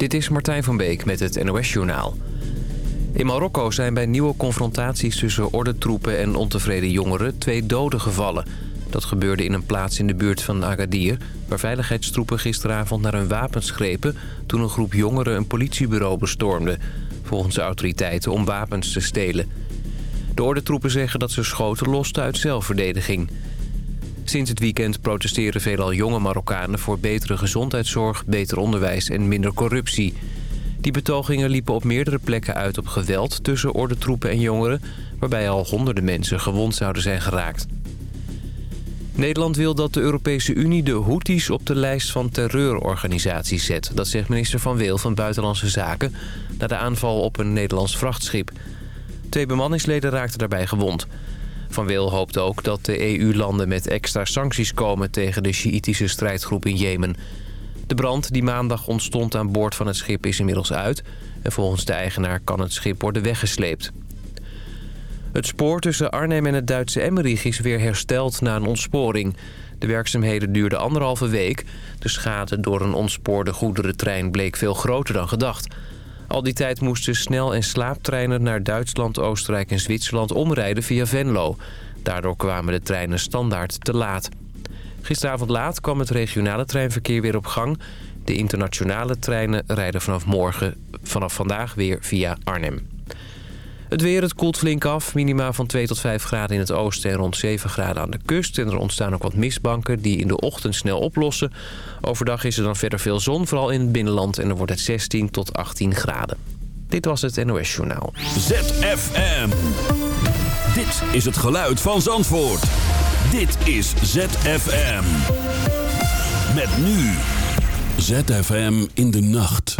Dit is Martijn van Beek met het NOS-journaal. In Marokko zijn bij nieuwe confrontaties tussen ordentroepen en ontevreden jongeren twee doden gevallen. Dat gebeurde in een plaats in de buurt van Agadir... waar veiligheidstroepen gisteravond naar hun wapens grepen... toen een groep jongeren een politiebureau bestormde. Volgens de autoriteiten om wapens te stelen. De ordentroepen zeggen dat ze schoten losten uit zelfverdediging. Sinds het weekend protesteren veelal jonge Marokkanen... voor betere gezondheidszorg, beter onderwijs en minder corruptie... Die betogingen liepen op meerdere plekken uit op geweld tussen ordentroepen en jongeren... waarbij al honderden mensen gewond zouden zijn geraakt. Nederland wil dat de Europese Unie de Houthis op de lijst van terreurorganisaties zet. Dat zegt minister Van Weel van Buitenlandse Zaken... na de aanval op een Nederlands vrachtschip. Twee bemanningsleden raakten daarbij gewond. Van Weel hoopt ook dat de EU-landen met extra sancties komen... tegen de Sjiïtische strijdgroep in Jemen... De brand die maandag ontstond aan boord van het schip is inmiddels uit... en volgens de eigenaar kan het schip worden weggesleept. Het spoor tussen Arnhem en het Duitse Emmerich is weer hersteld na een ontsporing. De werkzaamheden duurden anderhalve week. De schade door een ontspoorde goederentrein bleek veel groter dan gedacht. Al die tijd moesten snel- en slaaptreinen naar Duitsland, Oostenrijk en Zwitserland omrijden via Venlo. Daardoor kwamen de treinen standaard te laat. Gisteravond laat kwam het regionale treinverkeer weer op gang. De internationale treinen rijden vanaf morgen, vanaf vandaag weer via Arnhem. Het weer, het koelt flink af. Minima van 2 tot 5 graden in het oosten en rond 7 graden aan de kust. En er ontstaan ook wat mistbanken die in de ochtend snel oplossen. Overdag is er dan verder veel zon, vooral in het binnenland. En dan wordt het 16 tot 18 graden. Dit was het NOS Journaal. ZFM. Dit is het geluid van Zandvoort. Dit is ZFM. Met nu. ZFM in de nacht.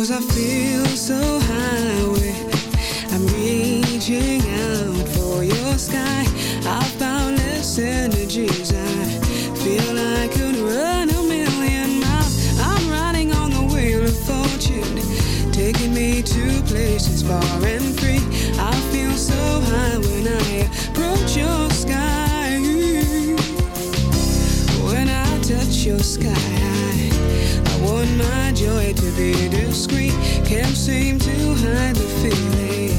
Cause I feel so high I'm reaching out for your sky. I've boundless energies. I feel I could run a million miles. I'm riding on the wheel of fortune Taking me to places far and free. I feel so high when I approach your sky. When I touch your sky. behind the feeling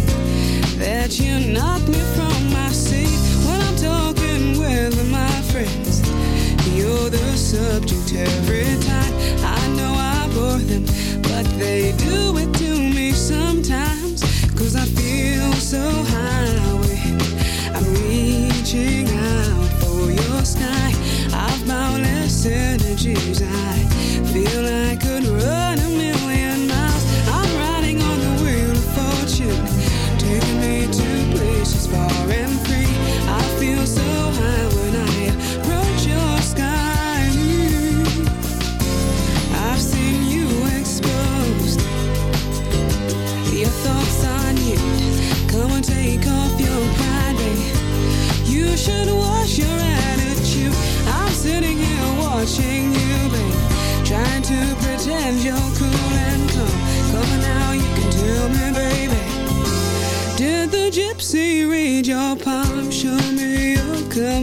that you knocked me from my seat when I'm talking with my friends. You're the subject every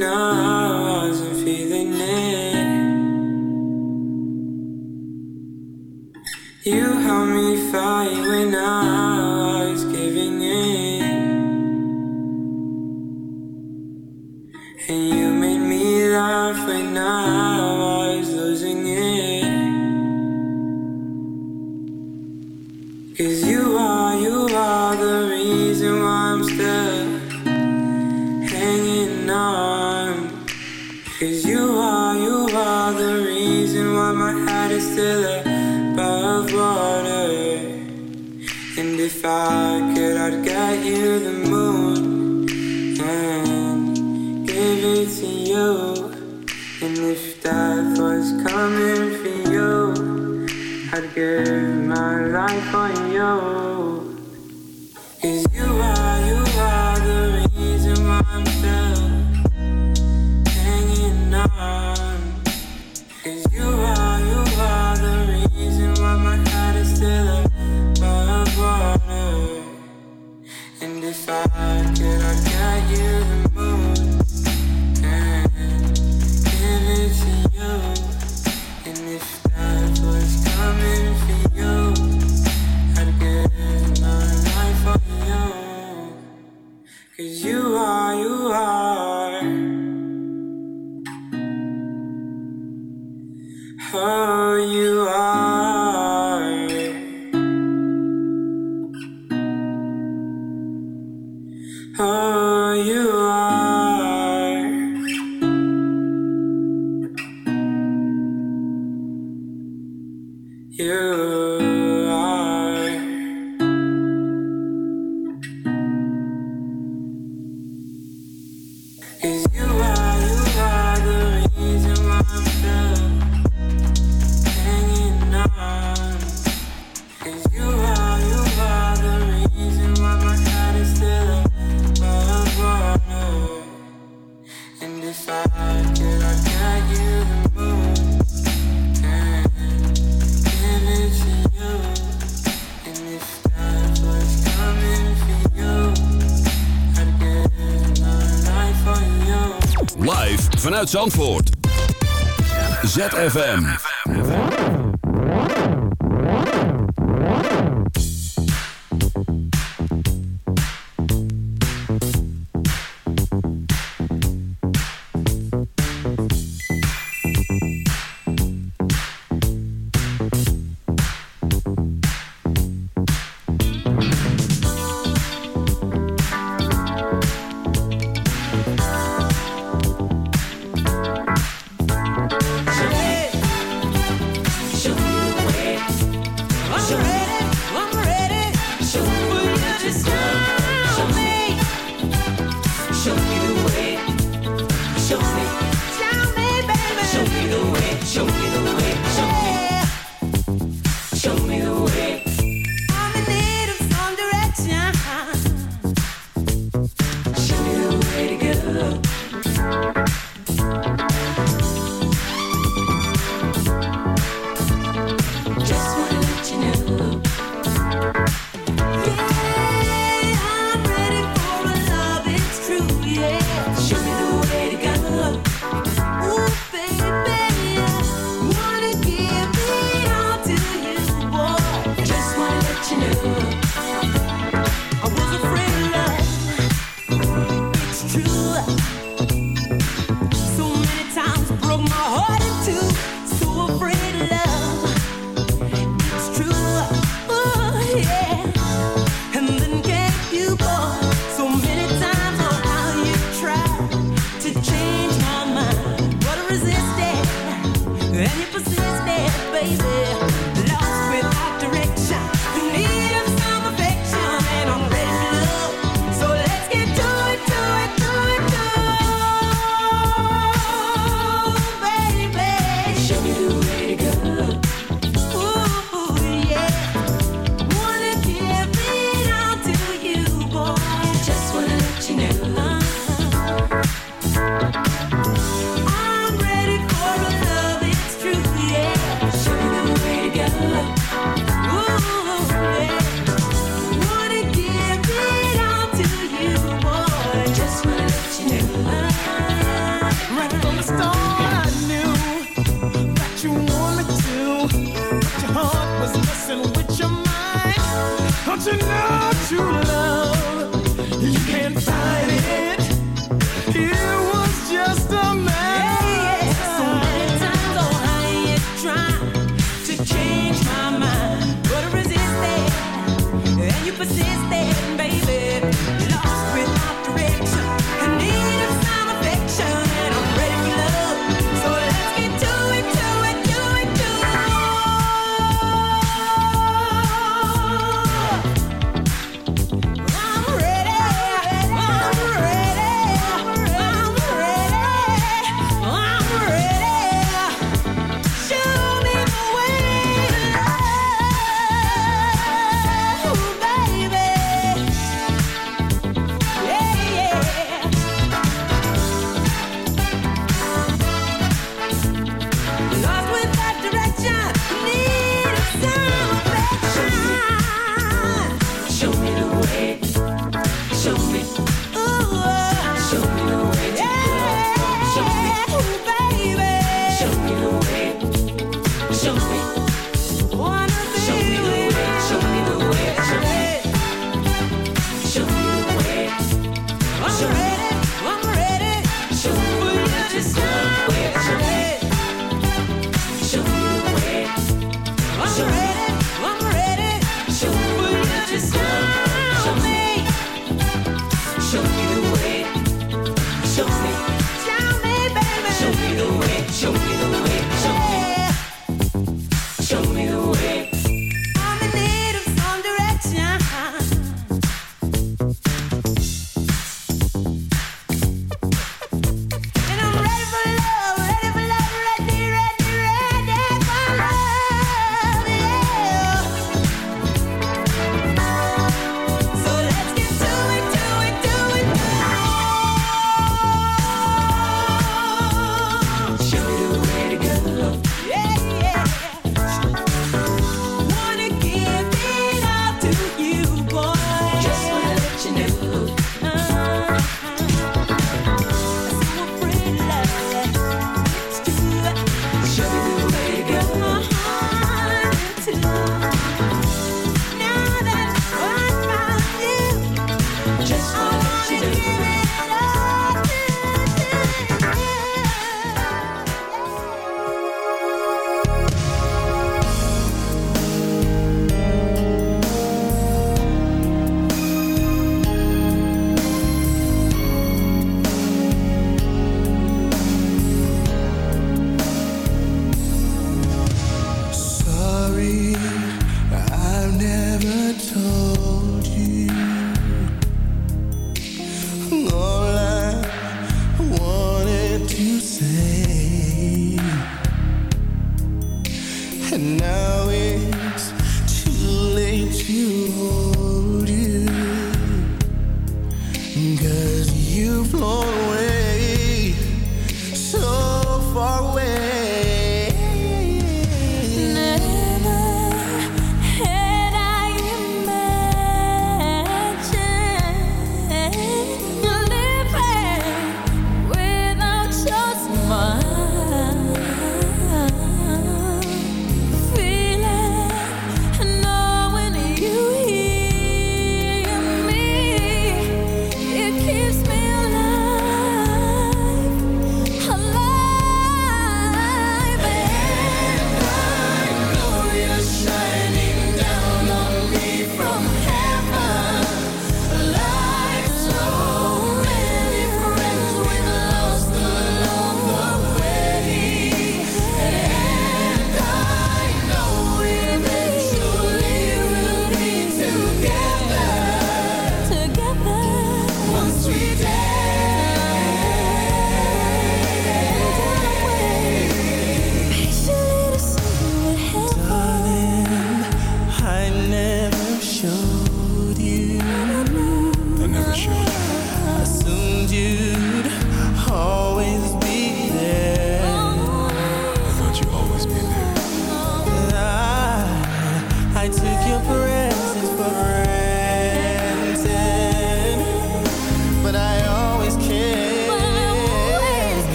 Love Zandvoort. ZFM.